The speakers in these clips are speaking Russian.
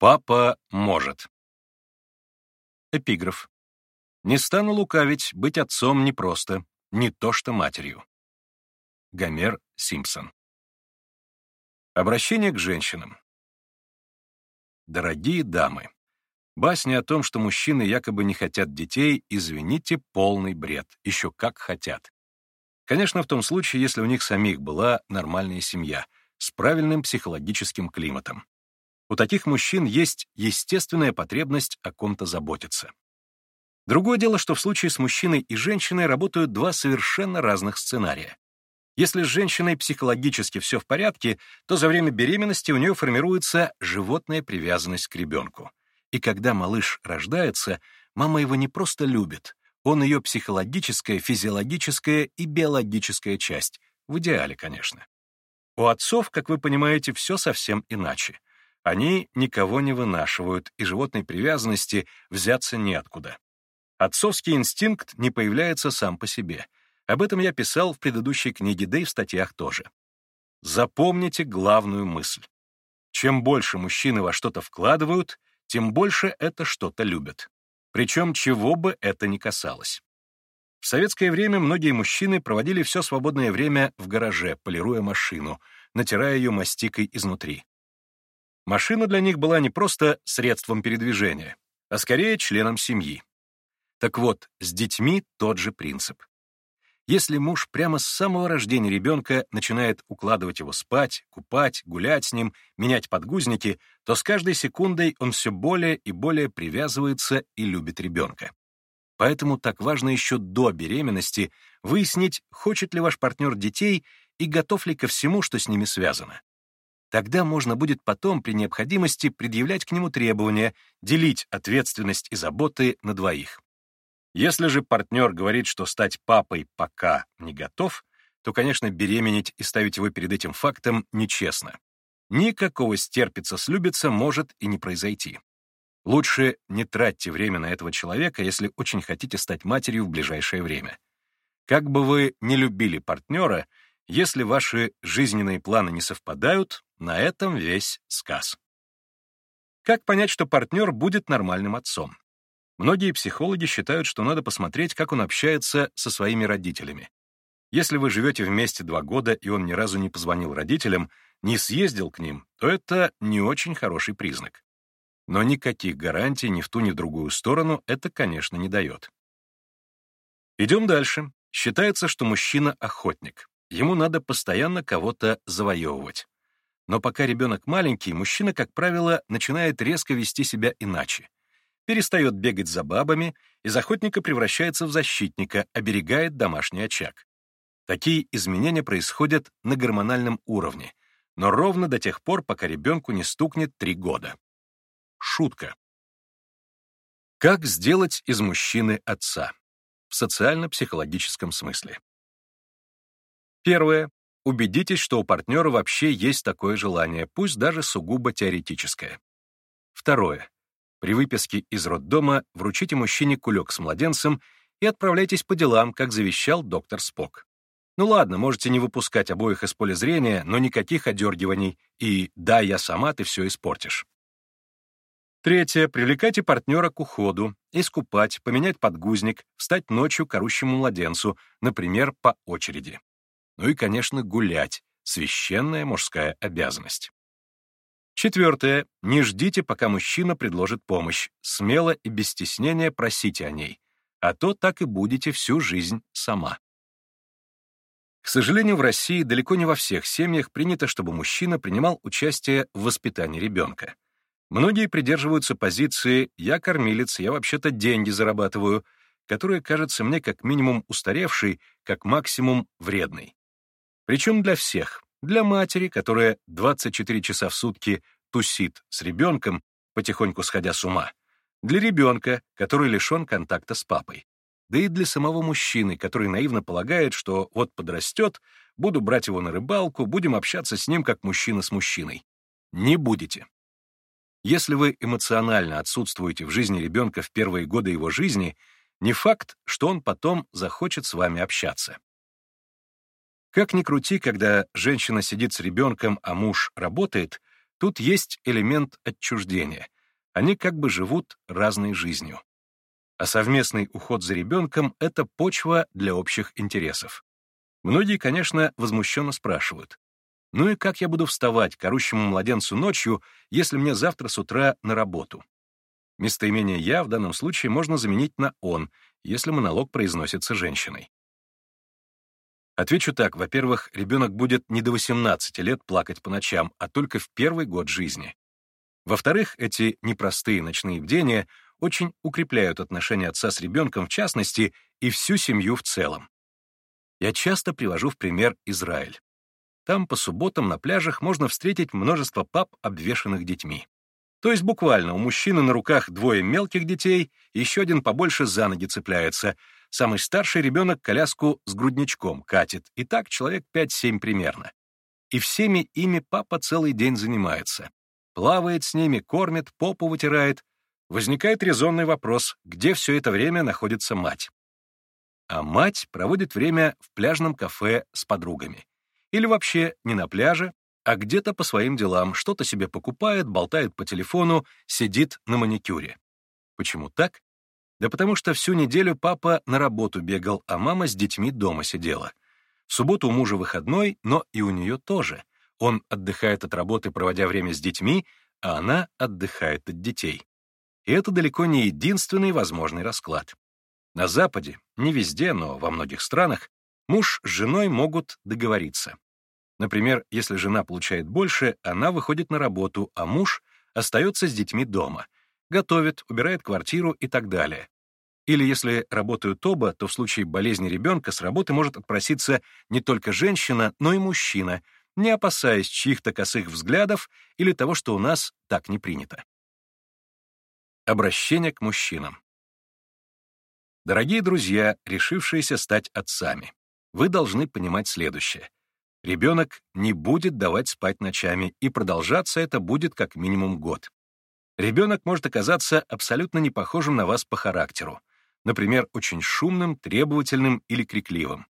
Папа может. Эпиграф. Не стану лукавить, быть отцом непросто, не то что матерью. Гомер Симпсон. Обращение к женщинам. Дорогие дамы, басня о том, что мужчины якобы не хотят детей, извините, полный бред, еще как хотят. Конечно, в том случае, если у них самих была нормальная семья, с правильным психологическим климатом. У таких мужчин есть естественная потребность о ком-то заботиться. Другое дело, что в случае с мужчиной и женщиной работают два совершенно разных сценария. Если с женщиной психологически все в порядке, то за время беременности у нее формируется животная привязанность к ребенку. И когда малыш рождается, мама его не просто любит, он ее психологическая, физиологическая и биологическая часть. В идеале, конечно. У отцов, как вы понимаете, все совсем иначе. Они никого не вынашивают, и животной привязанности взяться неоткуда. Отцовский инстинкт не появляется сам по себе. Об этом я писал в предыдущей книге, да и в статьях тоже. Запомните главную мысль. Чем больше мужчины во что-то вкладывают, тем больше это что-то любят причем чего бы это ни касалось. В советское время многие мужчины проводили все свободное время в гараже, полируя машину, натирая ее мастикой изнутри. Машина для них была не просто средством передвижения, а скорее членом семьи. Так вот, с детьми тот же принцип. Если муж прямо с самого рождения ребенка начинает укладывать его спать, купать, гулять с ним, менять подгузники, то с каждой секундой он все более и более привязывается и любит ребенка. Поэтому так важно еще до беременности выяснить, хочет ли ваш партнер детей и готов ли ко всему, что с ними связано. Тогда можно будет потом при необходимости предъявлять к нему требования, делить ответственность и заботы на двоих. Если же партнер говорит, что стать папой пока не готов, то, конечно, беременеть и ставить его перед этим фактом нечестно. Никакого стерпится-слюбиться может и не произойти. Лучше не тратьте время на этого человека, если очень хотите стать матерью в ближайшее время. Как бы вы не любили партнера, если ваши жизненные планы не совпадают, на этом весь сказ. Как понять, что партнер будет нормальным отцом? Многие психологи считают, что надо посмотреть, как он общается со своими родителями. Если вы живете вместе два года, и он ни разу не позвонил родителям, не съездил к ним, то это не очень хороший признак. Но никаких гарантий ни в ту, ни в другую сторону это, конечно, не дает. Идем дальше. Считается, что мужчина — охотник. Ему надо постоянно кого-то завоевывать. Но пока ребенок маленький, мужчина, как правило, начинает резко вести себя иначе перестает бегать за бабами, из охотника превращается в защитника, оберегает домашний очаг. Такие изменения происходят на гормональном уровне, но ровно до тех пор, пока ребенку не стукнет три года. Шутка. Как сделать из мужчины отца? В социально-психологическом смысле. Первое. Убедитесь, что у партнера вообще есть такое желание, пусть даже сугубо теоретическое. Второе. При выписке из роддома вручите мужчине кулек с младенцем и отправляйтесь по делам, как завещал доктор Спок. Ну ладно, можете не выпускать обоих из поля зрения, но никаких одергиваний и «да, я сама, ты все испортишь». Третье. Привлекайте партнера к уходу, искупать, поменять подгузник, встать ночью к орущему младенцу, например, по очереди. Ну и, конечно, гулять. Священная мужская обязанность. Четвертое. Не ждите, пока мужчина предложит помощь. Смело и без стеснения просите о ней. А то так и будете всю жизнь сама. К сожалению, в России далеко не во всех семьях принято, чтобы мужчина принимал участие в воспитании ребенка. Многие придерживаются позиции «я кормилец, я вообще-то деньги зарабатываю», которая кажется мне как минимум устаревшей, как максимум вредной. Причем для всех, для матери, которая 24 часа в сутки тусит с ребенком, потихоньку сходя с ума. Для ребенка, который лишен контакта с папой. Да и для самого мужчины, который наивно полагает, что вот подрастет, буду брать его на рыбалку, будем общаться с ним как мужчина с мужчиной. Не будете. Если вы эмоционально отсутствуете в жизни ребенка в первые годы его жизни, не факт, что он потом захочет с вами общаться. Как ни крути, когда женщина сидит с ребенком, а муж работает, Тут есть элемент отчуждения. Они как бы живут разной жизнью. А совместный уход за ребенком — это почва для общих интересов. Многие, конечно, возмущенно спрашивают, ну и как я буду вставать к орущему младенцу ночью, если мне завтра с утра на работу? Местоимение «я» в данном случае можно заменить на «он», если монолог произносится женщиной. Отвечу так. Во-первых, ребенок будет не до 18 лет плакать по ночам, а только в первый год жизни. Во-вторых, эти непростые ночные бдения очень укрепляют отношения отца с ребенком в частности и всю семью в целом. Я часто привожу в пример Израиль. Там по субботам на пляжах можно встретить множество пап, обвешанных детьми. То есть буквально у мужчины на руках двое мелких детей, еще один побольше за ноги цепляется. Самый старший ребенок коляску с грудничком катит. И так человек 5-7 примерно. И всеми ими папа целый день занимается. Плавает с ними, кормит, попу вытирает. Возникает резонный вопрос, где все это время находится мать. А мать проводит время в пляжном кафе с подругами. Или вообще не на пляже, а где-то по своим делам, что-то себе покупает, болтает по телефону, сидит на маникюре. Почему так? Да потому что всю неделю папа на работу бегал, а мама с детьми дома сидела. В субботу у мужа выходной, но и у нее тоже. Он отдыхает от работы, проводя время с детьми, а она отдыхает от детей. И это далеко не единственный возможный расклад. На Западе, не везде, но во многих странах, муж с женой могут договориться. Например, если жена получает больше, она выходит на работу, а муж остается с детьми дома, готовит, убирает квартиру и так далее. Или если работают оба, то в случае болезни ребенка с работы может отпроситься не только женщина, но и мужчина, не опасаясь чьих-то косых взглядов или того, что у нас так не принято. Обращение к мужчинам. Дорогие друзья, решившиеся стать отцами, вы должны понимать следующее — Ребенок не будет давать спать ночами, и продолжаться это будет как минимум год. Ребенок может оказаться абсолютно не похожим на вас по характеру, например, очень шумным, требовательным или крикливым.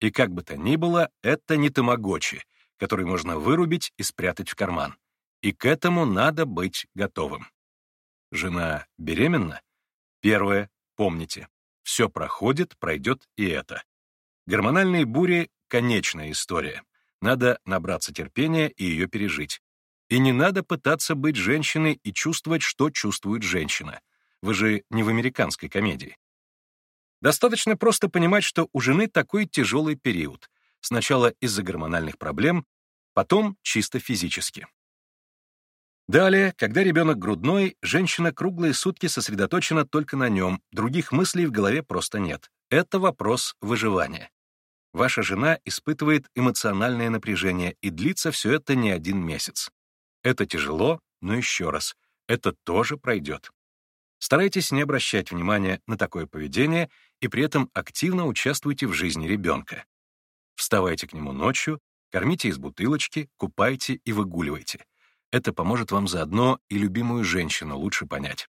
И как бы то ни было, это не тамагочи, который можно вырубить и спрятать в карман. И к этому надо быть готовым. Жена беременна? Первое, помните, все проходит, пройдет и это. Гормональные бури конечная история. Надо набраться терпения и ее пережить. И не надо пытаться быть женщиной и чувствовать, что чувствует женщина. Вы же не в американской комедии. Достаточно просто понимать, что у жены такой тяжелый период. Сначала из-за гормональных проблем, потом чисто физически. Далее, когда ребенок грудной, женщина круглые сутки сосредоточена только на нем, других мыслей в голове просто нет. Это вопрос выживания. Ваша жена испытывает эмоциональное напряжение, и длится все это не один месяц. Это тяжело, но еще раз, это тоже пройдет. Старайтесь не обращать внимания на такое поведение и при этом активно участвуйте в жизни ребенка. Вставайте к нему ночью, кормите из бутылочки, купайте и выгуливайте. Это поможет вам заодно и любимую женщину лучше понять.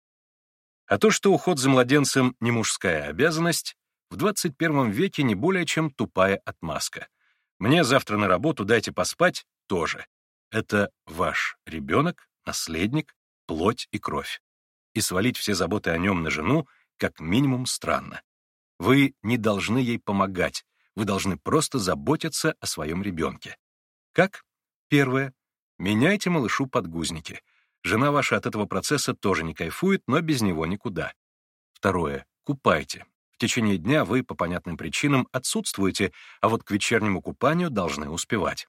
А то, что уход за младенцем не мужская обязанность, в 21 веке не более чем тупая отмазка. Мне завтра на работу дайте поспать тоже. Это ваш ребенок, наследник, плоть и кровь. И свалить все заботы о нем на жену как минимум странно. Вы не должны ей помогать, вы должны просто заботиться о своем ребенке. Как? Первое. Меняйте малышу подгузники. Жена ваша от этого процесса тоже не кайфует, но без него никуда. Второе. Купайте. В течение дня вы по понятным причинам отсутствуете, а вот к вечернему купанию должны успевать.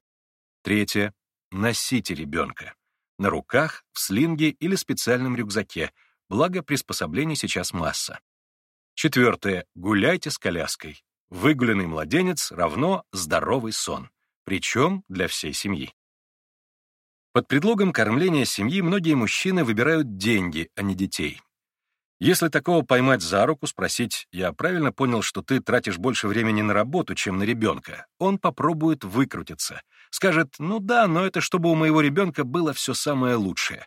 Третье. Носите ребенка. На руках, в слинге или специальном рюкзаке, благо приспособлений сейчас масса. Четвертое. Гуляйте с коляской. Выгуленный младенец равно здоровый сон. Причем для всей семьи. Под предлогом кормления семьи многие мужчины выбирают деньги, а не детей. Если такого поймать за руку, спросить, я правильно понял, что ты тратишь больше времени на работу, чем на ребенка, он попробует выкрутиться. Скажет, ну да, но это чтобы у моего ребенка было все самое лучшее.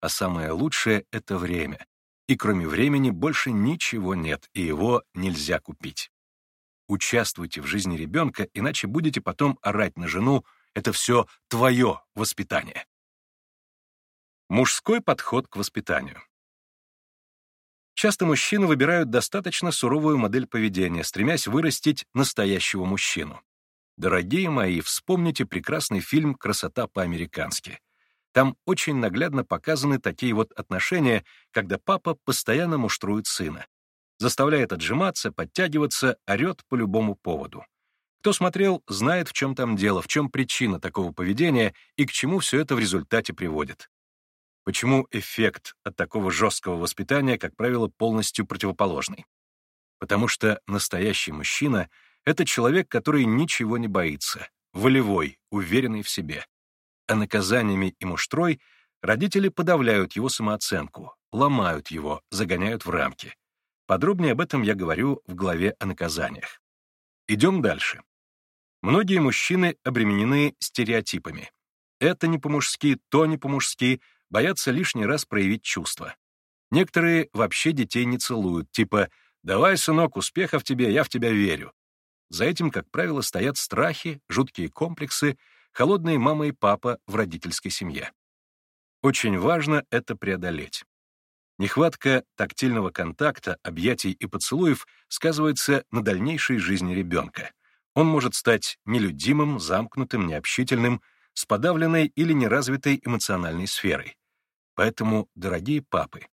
А самое лучшее — это время. И кроме времени больше ничего нет, и его нельзя купить. Участвуйте в жизни ребенка, иначе будете потом орать на жену, это все твое воспитание. Мужской подход к воспитанию. Часто мужчины выбирают достаточно суровую модель поведения, стремясь вырастить настоящего мужчину. Дорогие мои, вспомните прекрасный фильм «Красота по-американски». Там очень наглядно показаны такие вот отношения, когда папа постоянно муштрует сына. Заставляет отжиматься, подтягиваться, орет по любому поводу. Кто смотрел, знает, в чем там дело, в чем причина такого поведения и к чему все это в результате приводит. Почему эффект от такого жесткого воспитания, как правило, полностью противоположный? Потому что настоящий мужчина — это человек, который ничего не боится, волевой, уверенный в себе а наказаниями и муштрой родители подавляют его самооценку, ломают его, загоняют в рамки. Подробнее об этом я говорю в главе о наказаниях. Идем дальше. Многие мужчины обременены стереотипами. Это не по-мужски, то не по-мужски, боятся лишний раз проявить чувства. Некоторые вообще детей не целуют, типа «давай, сынок, успехов тебе, я в тебя верю». За этим, как правило, стоят страхи, жуткие комплексы холодные мама и папа в родительской семье. Очень важно это преодолеть. Нехватка тактильного контакта, объятий и поцелуев сказывается на дальнейшей жизни ребенка. Он может стать нелюдимым, замкнутым, необщительным, с подавленной или неразвитой эмоциональной сферой. Поэтому, дорогие папы,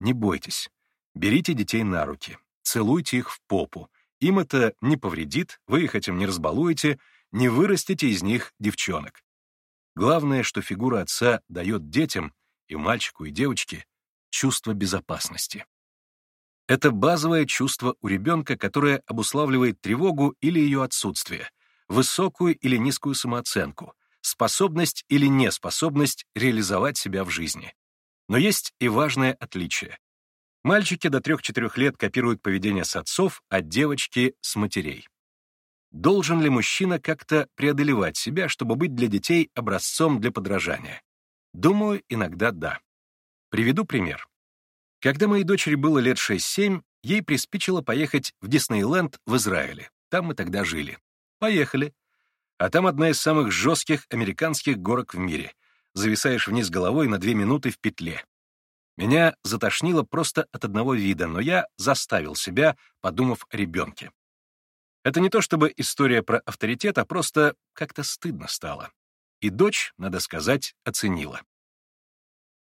не бойтесь. Берите детей на руки, целуйте их в попу. Им это не повредит, вы их этим не разбалуете, не вырастите из них девчонок. Главное, что фигура отца дает детям, и мальчику, и девочке, чувство безопасности. Это базовое чувство у ребенка, которое обуславливает тревогу или ее отсутствие, высокую или низкую самооценку, способность или неспособность реализовать себя в жизни. Но есть и важное отличие. Мальчики до 3-4 лет копируют поведение с отцов, а девочки — с матерей. Должен ли мужчина как-то преодолевать себя, чтобы быть для детей образцом для подражания? Думаю, иногда да. Приведу пример. Когда моей дочери было лет 6-7, ей приспичило поехать в Диснейленд в Израиле. Там мы тогда жили. Поехали. А там одна из самых жестких американских горок в мире. Зависаешь вниз головой на две минуты в петле. Меня затошнило просто от одного вида, но я заставил себя, подумав о ребенке. Это не то чтобы история про авторитет, а просто как-то стыдно стало. И дочь, надо сказать, оценила.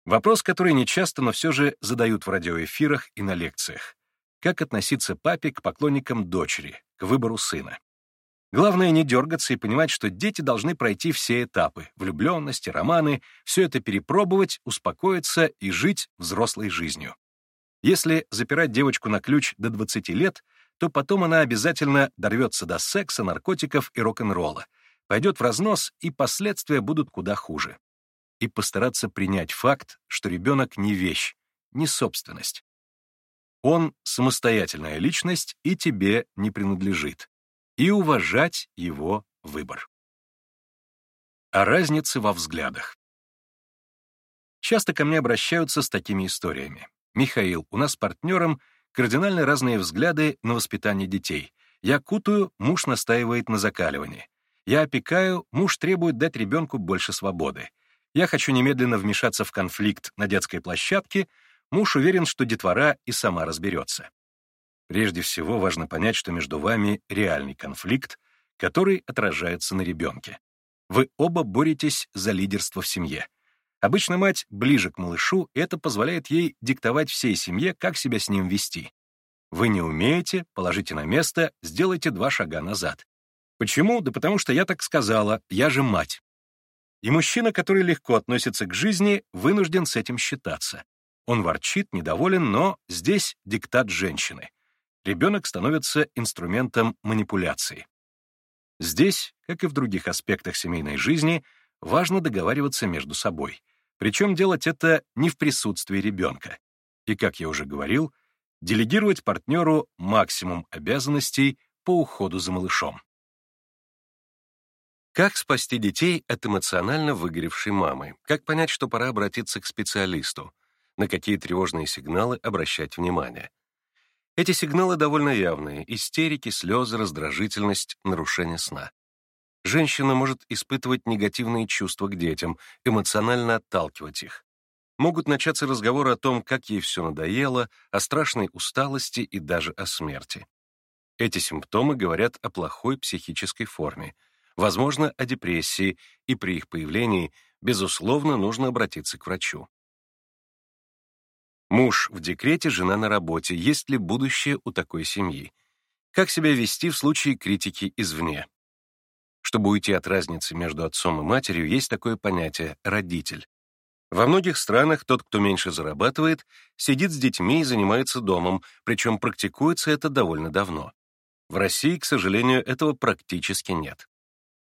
Вопрос, который нечасто, но все же задают в радиоэфирах и на лекциях. Как относиться папе к поклонникам дочери, к выбору сына? Главное не дергаться и понимать, что дети должны пройти все этапы — влюбленности, романы, все это перепробовать, успокоиться и жить взрослой жизнью. Если запирать девочку на ключ до 20 лет, то потом она обязательно дорвется до секса, наркотиков и рок-н-ролла, пойдет в разнос, и последствия будут куда хуже. И постараться принять факт, что ребенок не вещь, не собственность. Он — самостоятельная личность и тебе не принадлежит. И уважать его выбор. О разнице во взглядах. Часто ко мне обращаются с такими историями. «Михаил, у нас с партнером кардинально разные взгляды на воспитание детей. Я кутаю, муж настаивает на закаливании. Я опекаю, муж требует дать ребенку больше свободы. Я хочу немедленно вмешаться в конфликт на детской площадке, муж уверен, что детвора и сама разберется. Прежде всего важно понять, что между вами реальный конфликт, который отражается на ребенке. Вы оба боретесь за лидерство в семье. Обычно мать ближе к малышу, и это позволяет ей диктовать всей семье, как себя с ним вести. Вы не умеете, положите на место, сделайте два шага назад. Почему? Да потому что я так сказала, я же мать. И мужчина, который легко относится к жизни, вынужден с этим считаться. Он ворчит, недоволен, но здесь диктат женщины. Ребенок становится инструментом манипуляции. Здесь, как и в других аспектах семейной жизни, важно договариваться между собой. Причем делать это не в присутствии ребенка. И, как я уже говорил, делегировать партнеру максимум обязанностей по уходу за малышом. Как спасти детей от эмоционально выгоревшей мамы? Как понять, что пора обратиться к специалисту? На какие тревожные сигналы обращать внимание? Эти сигналы довольно явные — истерики, слезы, раздражительность, нарушение сна. Женщина может испытывать негативные чувства к детям, эмоционально отталкивать их. могут начаться разговоры о том, как ей все надоело, о страшной усталости и даже о смерти. Эти симптомы говорят о плохой психической форме, возможно, о депрессии, и при их появлении, безусловно, нужно обратиться к врачу. Муж в декрете, жена на работе. Есть ли будущее у такой семьи? Как себя вести в случае критики извне? Чтобы уйти от разницы между отцом и матерью, есть такое понятие «родитель». Во многих странах тот, кто меньше зарабатывает, сидит с детьми и занимается домом, причем практикуется это довольно давно. В России, к сожалению, этого практически нет.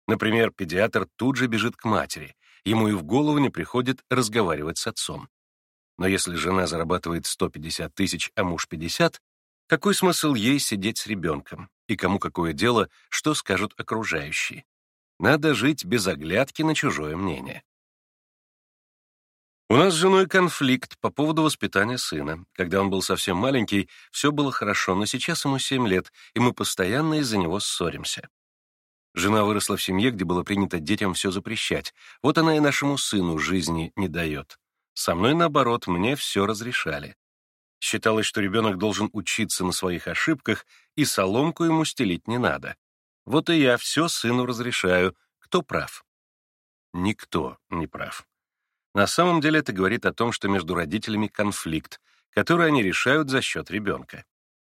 Например, педиатр тут же бежит к матери, ему и в голову не приходит разговаривать с отцом. Но если жена зарабатывает 150 тысяч, а муж 50, какой смысл ей сидеть с ребенком? И кому какое дело, что скажут окружающие? Надо жить без оглядки на чужое мнение. У нас с женой конфликт по поводу воспитания сына. Когда он был совсем маленький, все было хорошо, но сейчас ему 7 лет, и мы постоянно из-за него ссоримся. Жена выросла в семье, где было принято детям все запрещать. Вот она и нашему сыну жизни не дает. Со мной, наоборот, мне все разрешали. Считалось, что ребенок должен учиться на своих ошибках, и соломку ему стелить не надо. Вот и я все сыну разрешаю. Кто прав? Никто не прав. На самом деле это говорит о том, что между родителями конфликт, который они решают за счет ребенка.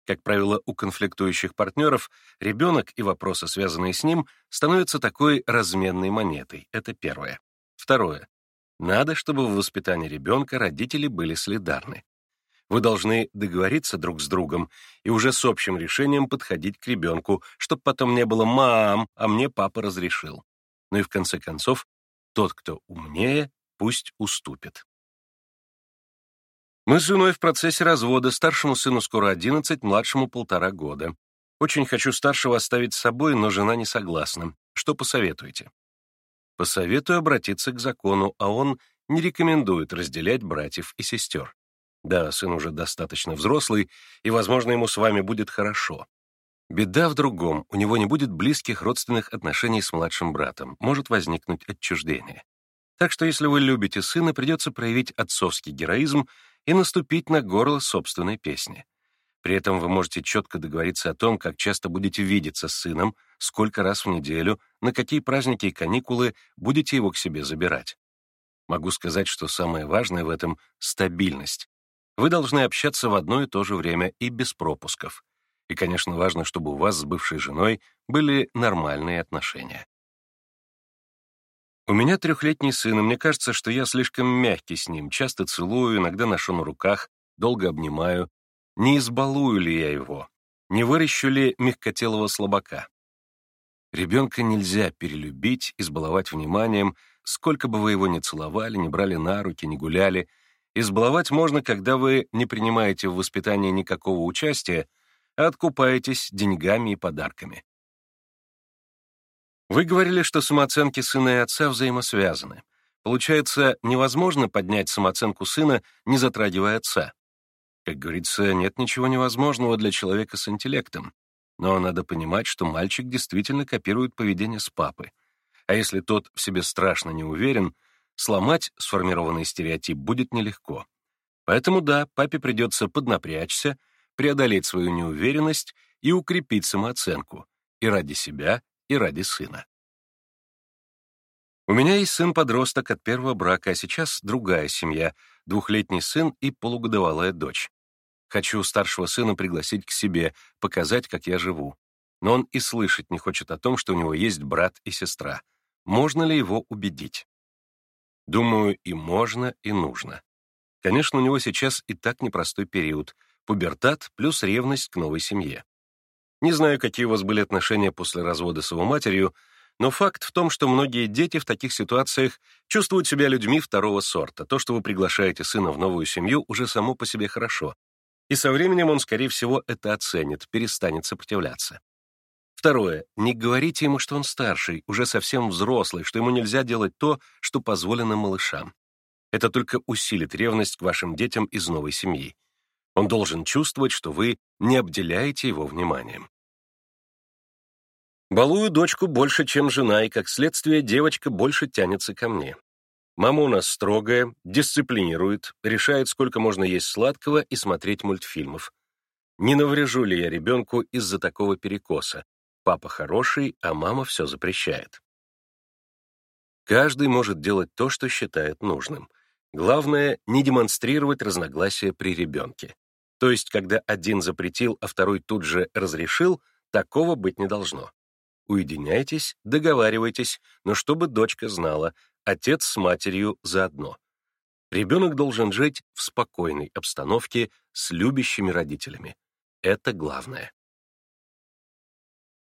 Как правило, у конфликтующих партнеров ребенок и вопросы, связанные с ним, становятся такой разменной монетой. Это первое. Второе. Надо, чтобы в воспитании ребенка родители были солидарны. Вы должны договориться друг с другом и уже с общим решением подходить к ребенку, чтобы потом не было «мам», а мне папа разрешил. Ну и в конце концов, тот, кто умнее, пусть уступит. Мы с женой в процессе развода, старшему сыну скоро 11, младшему полтора года. Очень хочу старшего оставить с собой, но жена не согласна. Что посоветуете? Посоветую обратиться к закону, а он не рекомендует разделять братьев и сестер. Да, сын уже достаточно взрослый, и, возможно, ему с вами будет хорошо. Беда в другом, у него не будет близких родственных отношений с младшим братом, может возникнуть отчуждение. Так что если вы любите сына, придется проявить отцовский героизм и наступить на горло собственной песни. При этом вы можете четко договориться о том, как часто будете видеться с сыном, сколько раз в неделю, на какие праздники и каникулы будете его к себе забирать. Могу сказать, что самое важное в этом — стабильность. Вы должны общаться в одно и то же время и без пропусков. И, конечно, важно, чтобы у вас с бывшей женой были нормальные отношения. У меня трехлетний сын, и мне кажется, что я слишком мягкий с ним, часто целую, иногда ношу на руках, долго обнимаю. Не избалую ли я его? Не выращу ли мягкотелого слабака? Ребенка нельзя перелюбить, избаловать вниманием, сколько бы вы его ни целовали, не брали на руки, не гуляли. Избаловать можно, когда вы не принимаете в воспитании никакого участия, а откупаетесь деньгами и подарками. Вы говорили, что самооценки сына и отца взаимосвязаны. Получается, невозможно поднять самооценку сына, не затрагивая отца. Как говорится, нет ничего невозможного для человека с интеллектом. Но надо понимать, что мальчик действительно копирует поведение с папы. А если тот в себе страшно не уверен, сломать сформированный стереотип будет нелегко. Поэтому да, папе придется поднапрячься, преодолеть свою неуверенность и укрепить самооценку. И ради себя, и ради сына. У меня есть сын-подросток от первого брака, а сейчас другая семья, двухлетний сын и полугодовалая дочь. Хочу старшего сына пригласить к себе, показать, как я живу. Но он и слышать не хочет о том, что у него есть брат и сестра. Можно ли его убедить? Думаю, и можно, и нужно. Конечно, у него сейчас и так непростой период. Пубертат плюс ревность к новой семье. Не знаю, какие у вас были отношения после развода с его матерью, но факт в том, что многие дети в таких ситуациях чувствуют себя людьми второго сорта. То, что вы приглашаете сына в новую семью, уже само по себе хорошо. И со временем он, скорее всего, это оценит, перестанет сопротивляться. Второе. Не говорите ему, что он старший, уже совсем взрослый, что ему нельзя делать то, что позволено малышам. Это только усилит ревность к вашим детям из новой семьи. Он должен чувствовать, что вы не обделяете его вниманием. Балую дочку больше, чем жена, и, как следствие, девочка больше тянется ко мне. Мама у нас строгая, дисциплинирует, решает, сколько можно есть сладкого и смотреть мультфильмов. Не наврежу ли я ребенку из-за такого перекоса? Папа хороший, а мама все запрещает. Каждый может делать то, что считает нужным. Главное — не демонстрировать разногласия при ребенке. То есть, когда один запретил, а второй тут же разрешил, такого быть не должно. Уединяйтесь, договаривайтесь, но чтобы дочка знала, отец с матерью заодно. Ребенок должен жить в спокойной обстановке с любящими родителями. Это главное.